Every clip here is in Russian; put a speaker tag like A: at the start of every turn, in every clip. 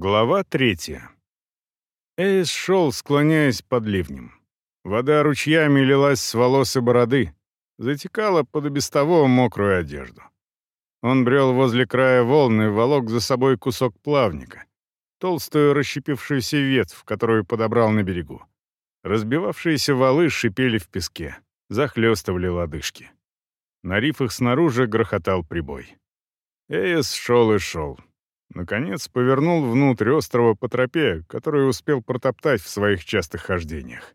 A: Глава третья. Эйс шел, склоняясь под ливнем. Вода ручьями лилась с волос и бороды, затекала под и без того мокрую одежду. Он брел возле края волны волок за собой кусок плавника, толстую расщепившуюся ветвь, которую подобрал на берегу. Разбивавшиеся валы шипели в песке, захлестывали лодыжки. На рифах снаружи грохотал прибой. Эйс шел и шел. Наконец повернул внутрь острова по тропе, которую успел протоптать в своих частых хождениях.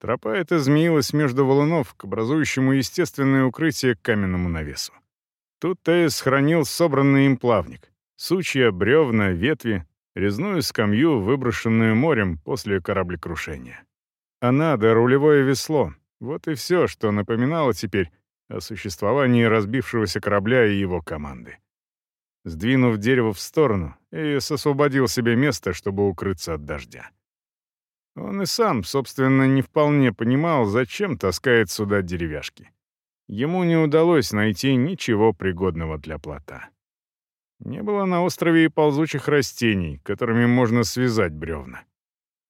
A: Тропа эта змеилась между валунов к образующему естественное укрытие к каменному навесу. Тут Теес хранил собранный им плавник. Сучья, бревна, ветви, резную скамью, выброшенную морем после кораблекрушения. Она да рулевое весло — вот и все, что напоминало теперь о существовании разбившегося корабля и его команды. Сдвинув дерево в сторону, Эйс освободил себе место, чтобы укрыться от дождя. Он и сам, собственно, не вполне понимал, зачем таскает сюда деревяшки. Ему не удалось найти ничего пригодного для плота. Не было на острове и ползучих растений, которыми можно связать бревна.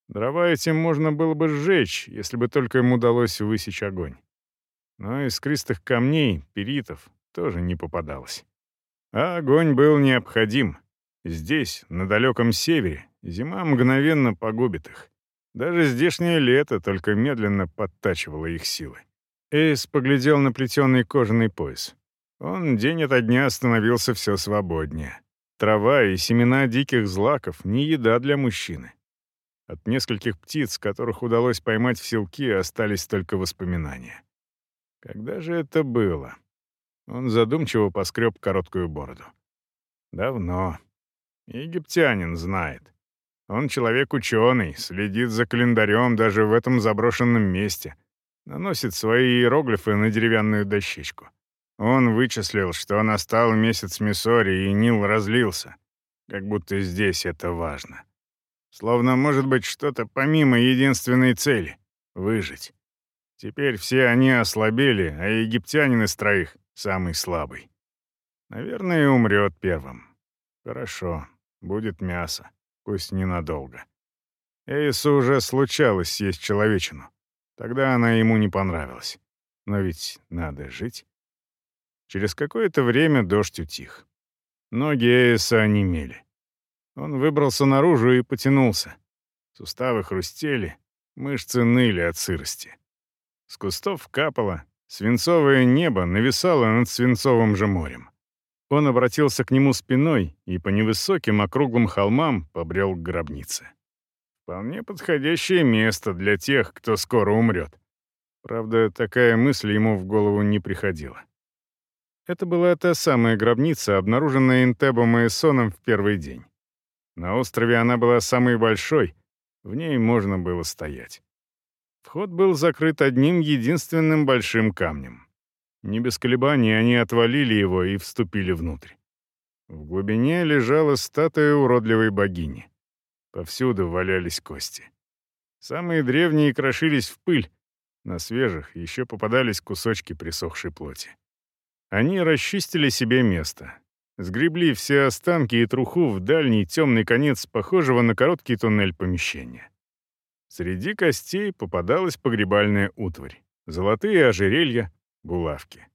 A: Дрова этим можно было бы сжечь, если бы только им удалось высечь огонь. Но искристых камней, перитов, тоже не попадалось. А огонь был необходим. Здесь, на далеком севере, зима мгновенно погубит их. Даже здешнее лето только медленно подтачивало их силы. Эйс поглядел на плетеный кожаный пояс. Он день ото дня становился все свободнее. Трава и семена диких злаков — не еда для мужчины. От нескольких птиц, которых удалось поймать в селки, остались только воспоминания. Когда же это было? Он задумчиво поскреб короткую бороду. Давно. Египтянин знает. Он человек ученый, следит за календарем даже в этом заброшенном месте. Наносит свои иероглифы на деревянную дощечку. Он вычислил, что настал месяц Миссори, и Нил разлился. Как будто здесь это важно. Словно может быть что-то помимо единственной цели — выжить. Теперь все они ослабели, а египтянин из троих самый слабый. Наверное, умрет первым. Хорошо, будет мясо, пусть ненадолго. Эйсу уже случалось съесть человечину. Тогда она ему не понравилась. Но ведь надо жить. Через какое-то время дождь утих. Ноги Эйса онемели. Он выбрался наружу и потянулся. Суставы хрустели, мышцы ныли от сырости. С кустов капало, Свинцовое небо нависало над свинцовым же морем. Он обратился к нему спиной и по невысоким округлым холмам побрел к гробнице. Вполне подходящее место для тех, кто скоро умрет. Правда, такая мысль ему в голову не приходила. Это была та самая гробница, обнаруженная Интебом и Эссоном в первый день. На острове она была самой большой, в ней можно было стоять. Вход был закрыт одним единственным большим камнем. Не без колебаний они отвалили его и вступили внутрь. В глубине лежала статуя уродливой богини. Повсюду валялись кости. Самые древние крошились в пыль, на свежих еще попадались кусочки присохшей плоти. Они расчистили себе место. Сгребли все останки и труху в дальний темный конец похожего на короткий туннель помещения. Среди костей попадалась погребальная утварь. Золотые ожерелья, булавки.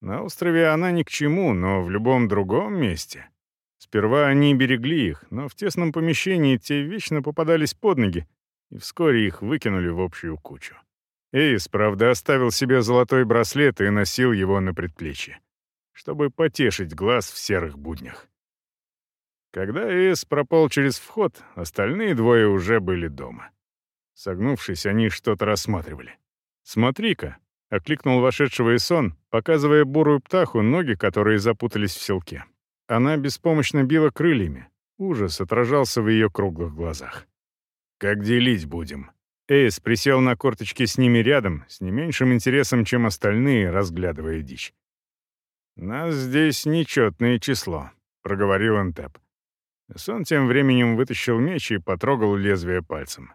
A: На острове она ни к чему, но в любом другом месте. Сперва они берегли их, но в тесном помещении те вечно попадались под ноги, и вскоре их выкинули в общую кучу. Эйс, правда, оставил себе золотой браслет и носил его на предплечье, чтобы потешить глаз в серых буднях. Когда Эйс пропал через вход, остальные двое уже были дома. Согнувшись, они что-то рассматривали. «Смотри-ка!» — окликнул вошедшего Исон, показывая бурую птаху ноги, которые запутались в селке. Она беспомощно била крыльями. Ужас отражался в ее круглых глазах. «Как делить будем?» Эйс присел на корточки с ними рядом, с не меньшим интересом, чем остальные, разглядывая дичь. «Нас здесь нечетное число», — проговорил Энтеп. Сон тем временем вытащил меч и потрогал лезвие пальцем.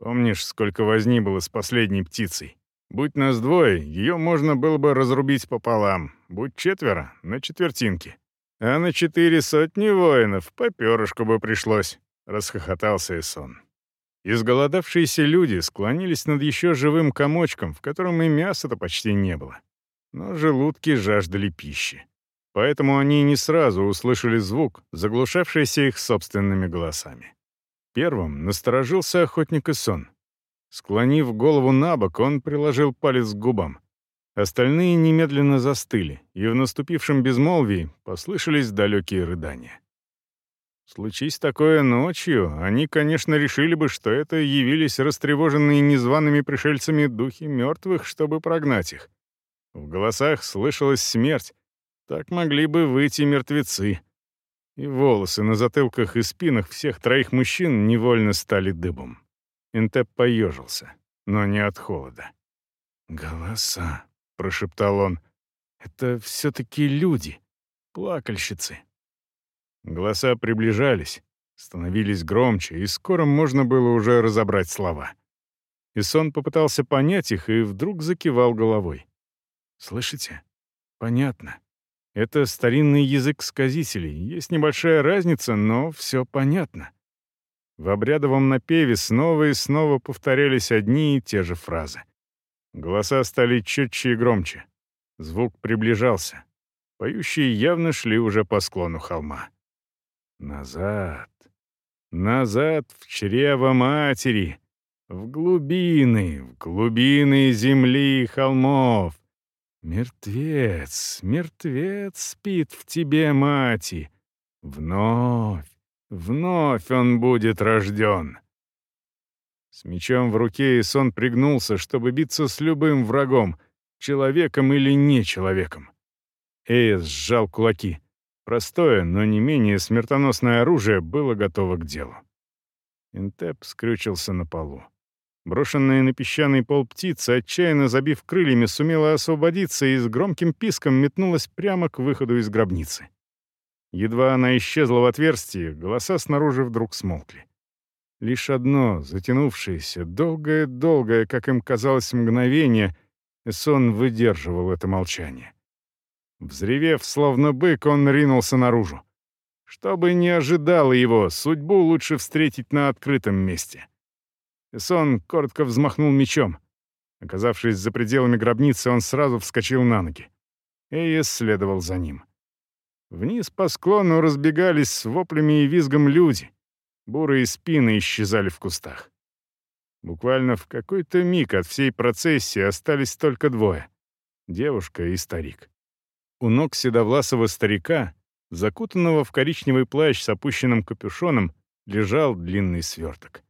A: Помнишь, сколько возни было с последней птицей? Будь нас двое, ее можно было бы разрубить пополам. Будь четверо — на четвертинки. А на четыре сотни воинов по перышку бы пришлось», — расхохотался Исон. Изголодавшиеся люди склонились над еще живым комочком, в котором и мяса-то почти не было. Но желудки жаждали пищи. Поэтому они не сразу услышали звук, заглушавшийся их собственными голосами. Первым насторожился охотник и сон. Склонив голову на бок, он приложил палец к губам. Остальные немедленно застыли, и в наступившем безмолвии послышались далекие рыдания. Случись такое ночью, они, конечно, решили бы, что это явились растревоженные незваными пришельцами духи мертвых, чтобы прогнать их. В голосах слышалась смерть. Так могли бы выйти мертвецы. И волосы на затылках и спинах всех троих мужчин невольно стали дыбом. Интеп поежился, но не от холода. «Голоса», — прошептал он, — «это все-таки люди, плакальщицы». Голоса приближались, становились громче, и скоро можно было уже разобрать слова. Исон попытался понять их и вдруг закивал головой. «Слышите? Понятно. Это старинный язык сказителей. Есть небольшая разница, но все понятно». В обрядовом напеве снова и снова повторялись одни и те же фразы. Голоса стали четче и громче. Звук приближался. Поющие явно шли уже по склону холма. Назад. Назад в чрево матери. В глубины, в глубины земли и холмов. Мертвец, мертвец спит в тебе, мати. Вновь, вновь он будет рожден. С мечом в руке Исон пригнулся, чтобы биться с любым врагом, человеком или не человеком. Эйс сжал кулаки. Простое, но не менее смертоносное оружие было готово к делу. Интеп скрючился на полу. Брошенная на песчаный пол птица, отчаянно забив крыльями, сумела освободиться и с громким писком метнулась прямо к выходу из гробницы. Едва она исчезла в отверстии, голоса снаружи вдруг смолкли. Лишь одно, затянувшееся, долгое-долгое, как им казалось, мгновение, сон выдерживал это молчание. Взревев, словно бык, он ринулся наружу. Чтобы не ожидало его, судьбу лучше встретить на открытом месте. Эсон коротко взмахнул мечом. Оказавшись за пределами гробницы, он сразу вскочил на ноги. Эйес следовал за ним. Вниз по склону разбегались с воплями и визгом люди. Бурые спины исчезали в кустах. Буквально в какой-то миг от всей процессии остались только двое — девушка и старик. У ног седовласого старика, закутанного в коричневый плащ с опущенным капюшоном, лежал длинный сверток.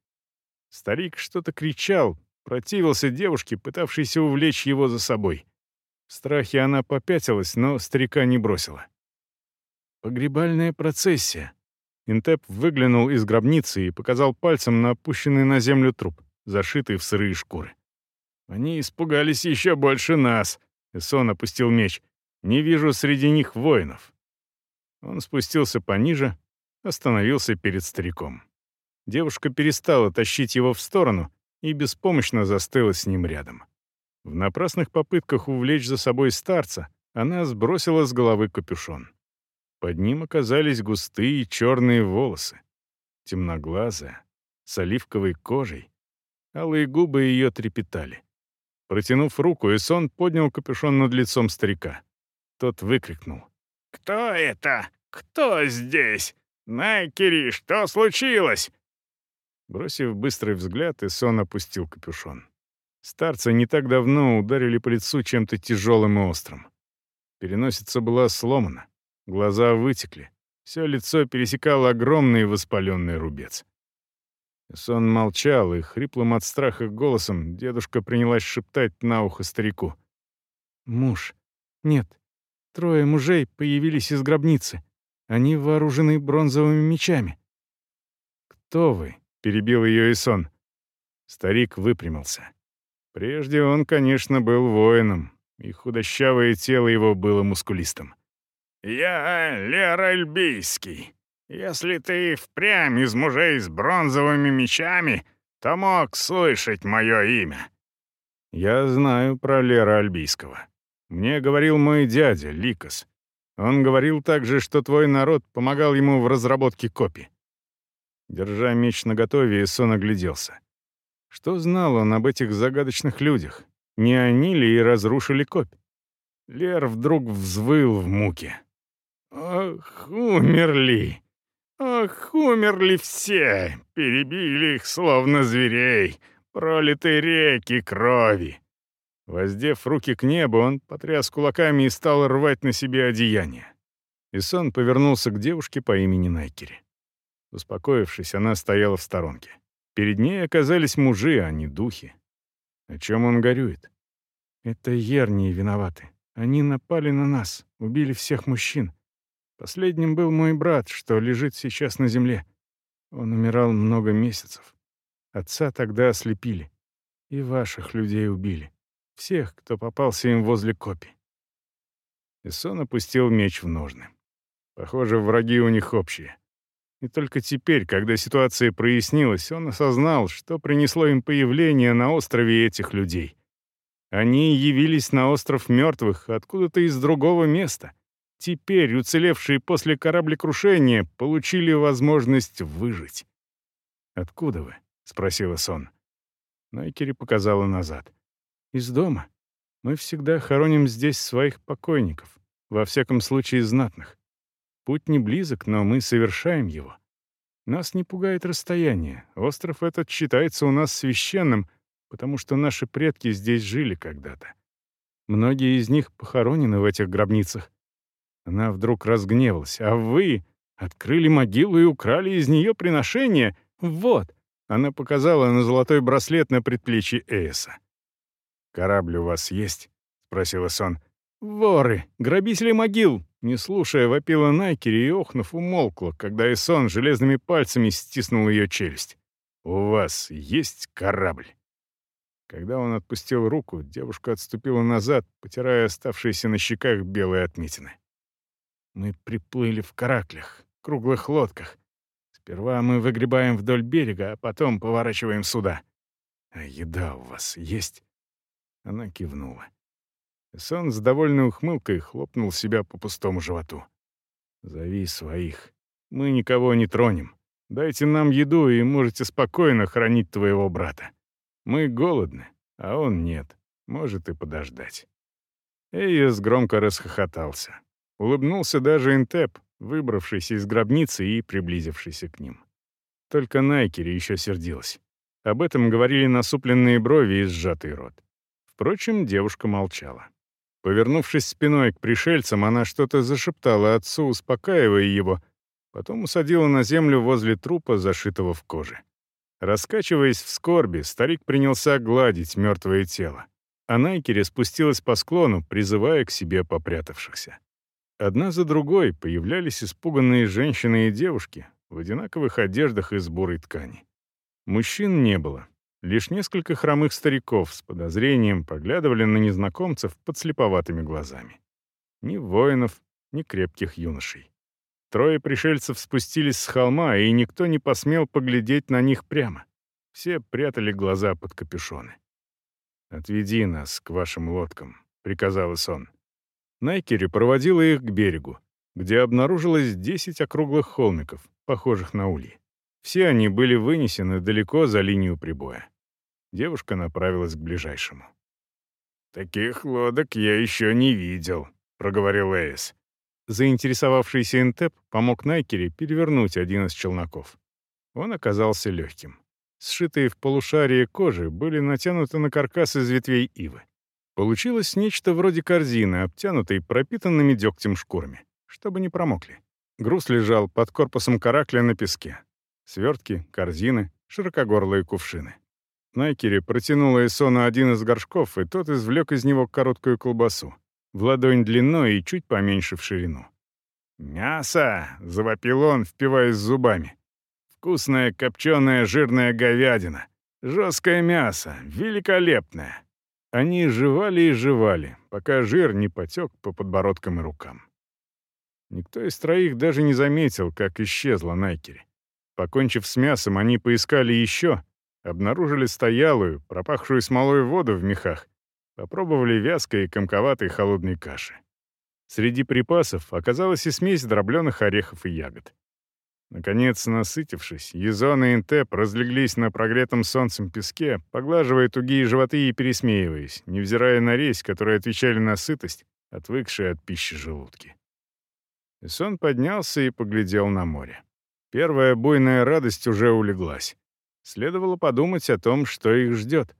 A: Старик что-то кричал, противился девушке, пытавшейся увлечь его за собой. В страхе она попятилась, но старика не бросила. «Погребальная процессия». Интеп выглянул из гробницы и показал пальцем на опущенный на землю труп, зашитый в сырые шкуры. «Они испугались еще больше нас», — Эсон опустил меч. Не вижу среди них воинов». Он спустился пониже, остановился перед стариком. Девушка перестала тащить его в сторону и беспомощно застыла с ним рядом. В напрасных попытках увлечь за собой старца она сбросила с головы капюшон. Под ним оказались густые черные волосы, темноглазая, с оливковой кожей. Алые губы ее трепетали. Протянув руку, Эсон поднял капюшон над лицом старика. Тот выкрикнул. «Кто это? Кто здесь? Найкери, что случилось?» Бросив быстрый взгляд, Исон опустил капюшон. Старца не так давно ударили по лицу чем-то тяжелым и острым. Переносица была сломана, глаза вытекли, все лицо пересекал огромный воспаленный рубец. Сон молчал, и хриплым от страха голосом дедушка принялась шептать на ухо старику. «Муж. Нет, Трое мужей появились из гробницы. Они вооружены бронзовыми мечами. «Кто вы?» — перебил ее Исон. Старик выпрямился. Прежде он, конечно, был воином, и худощавое тело его было мускулистым. «Я Лер Альбийский. Если ты впрямь из мужей с бронзовыми мечами, то мог слышать мое имя». «Я знаю про Лера Альбийского. Мне говорил мой дядя, Ликос. Он говорил также, что твой народ помогал ему в разработке копий. Держа меч наготове, Исон огляделся. Что знал он об этих загадочных людях? Не они ли и разрушили копь? Лер вдруг взвыл в муке. «Ох, умерли! Ох, умерли все! Перебили их, словно зверей! Пролиты реки крови!» Воздев руки к небу, он потряс кулаками и стал рвать на себе одеяние. Исон повернулся к девушке по имени Найкери. Успокоившись, она стояла в сторонке. Перед ней оказались мужи, а не духи. О чем он горюет? Это ернии виноваты. Они напали на нас, убили всех мужчин. Последним был мой брат, что лежит сейчас на земле. Он умирал много месяцев. Отца тогда ослепили. И ваших людей убили. Всех, кто попался им возле копий. Исон опустил меч в ножны. Похоже, враги у них общие. И только теперь, когда ситуация прояснилась, он осознал, что принесло им появление на острове этих людей. Они явились на остров мертвых откуда-то из другого места. Теперь уцелевшие после кораблекрушения получили возможность выжить. «Откуда вы?» — спросила Сон. Найкери показала назад. Из дома. Мы всегда хороним здесь своих покойников, во всяком случае знатных. Путь не близок, но мы совершаем его. Нас не пугает расстояние. Остров этот считается у нас священным, потому что наши предки здесь жили когда-то. Многие из них похоронены в этих гробницах. Она вдруг разгневалась. «А вы открыли могилу и украли из нее приношение? Вот!» Она показала на золотой браслет на предплечье Эйса. «Корабль у вас есть?» — спросил Сон. «Воры! Грабители могил!» Не слушая, вопила Найкери и, охнув, умолкла, когда Эсон железными пальцами стиснул ее челюсть. «У вас есть корабль?» Когда он отпустил руку, девушка отступила назад, потирая оставшиеся на щеках белые отметины. «Мы приплыли в караклях, круглых лодках. Сперва мы выгребаем вдоль берега, а потом поворачиваем сюда. А еда у вас есть?» Она кивнула. Сон с довольной ухмылкой хлопнул себя по пустому животу. «Зови своих. Мы никого не тронем. Дайте нам еду, и можете спокойно хранить твоего брата. Мы голодны, а он нет. Может и подождать». Эйес громко расхохотался. Улыбнулся даже Интеп, выбравшийся из гробницы и приблизившийся к ним. Только Найкери еще сердилась. Об этом говорили насупленные брови и сжатый рот. Впрочем, девушка молчала. Повернувшись спиной к пришельцам, она что-то зашептала отцу, успокаивая его, потом усадила на землю возле трупа, зашитого в коже. Раскачиваясь в скорби, старик принялся гладить мертвое тело, а Найкере спустилась по склону, призывая к себе попрятавшихся. Одна за другой появлялись испуганные женщины и девушки в одинаковых одеждах из бурой ткани. Мужчин не было, Лишь несколько хромых стариков с подозрением поглядывали на незнакомцев под слеповатыми глазами. Ни воинов, ни крепких юношей. Трое пришельцев спустились с холма, и никто не посмел поглядеть на них прямо. Все прятали глаза под капюшоны. «Отведи нас к вашим лодкам», — приказал Исон. Найкери проводила их к берегу, где обнаружилось десять округлых холмиков, похожих на ульи. Все они были вынесены далеко за линию прибоя. Девушка направилась к ближайшему. «Таких лодок я еще не видел», — проговорил Эйс. Заинтересовавшийся Интеп помог Найкере перевернуть один из челноков. Он оказался легким. Сшитые в полушарие кожи были натянуты на каркас из ветвей ивы. Получилось нечто вроде корзины, обтянутой пропитанными дегтем шкурами, чтобы не промокли. Груз лежал под корпусом каракля на песке. Свертки, корзины, широкогорлые кувшины. Найкери протянула Эсону один из горшков, и тот извлек из него короткую колбасу, в ладонь длиной и чуть поменьше в ширину. «Мясо!» — завопил он, впиваясь зубами. «Вкусная копченая жирная говядина. Жесткое мясо. Великолепное!» Они жевали и жевали, пока жир не потек по подбородкам и рукам. Никто из троих даже не заметил, как исчезла Найкери. Покончив с мясом, они поискали еще, обнаружили стоялую, пропахшую смолой воду в мехах, попробовали вязкой и комковатой холодной каши. Среди припасов оказалась и смесь дробленых орехов и ягод. Наконец, насытившись, Езон и Интеп разлеглись на прогретом солнцем песке, поглаживая тугие животы и пересмеиваясь, невзирая на резь, которые отвечали на сытость, отвыкшие от пищи желудки. Исон поднялся и поглядел на море. Первая буйная радость уже улеглась. Следовало подумать о том, что их ждет.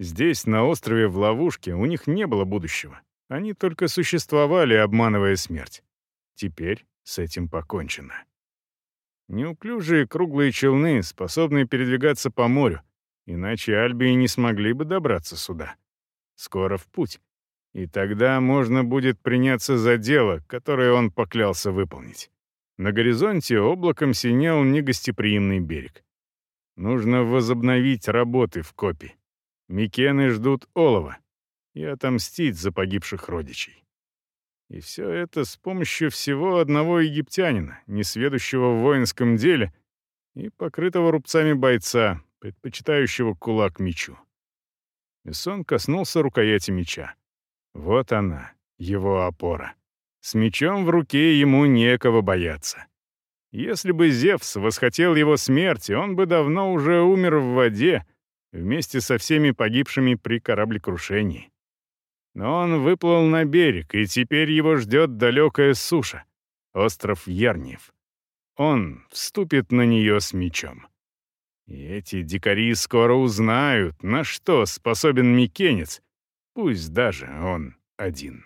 A: Здесь, на острове в ловушке, у них не было будущего. Они только существовали, обманывая смерть. Теперь с этим покончено. Неуклюжие круглые челны, способные передвигаться по морю, иначе Альбии не смогли бы добраться сюда. Скоро в путь. И тогда можно будет приняться за дело, которое он поклялся выполнить. На горизонте облаком синел негостеприимный берег. Нужно возобновить работы в копе. Микены ждут олова и отомстить за погибших родичей. И все это с помощью всего одного египтянина, несведущего в воинском деле и покрытого рубцами бойца, предпочитающего кулак мечу. Эсон коснулся рукояти меча. Вот она, его опора. С мечом в руке ему некого бояться. Если бы Зевс восхотел его смерти, он бы давно уже умер в воде вместе со всеми погибшими при кораблекрушении. Но он выплыл на берег, и теперь его ждет далекая суша, остров Ярниев. Он вступит на нее с мечом. И эти дикари скоро узнают, на что способен Микенец, Пусть даже он один.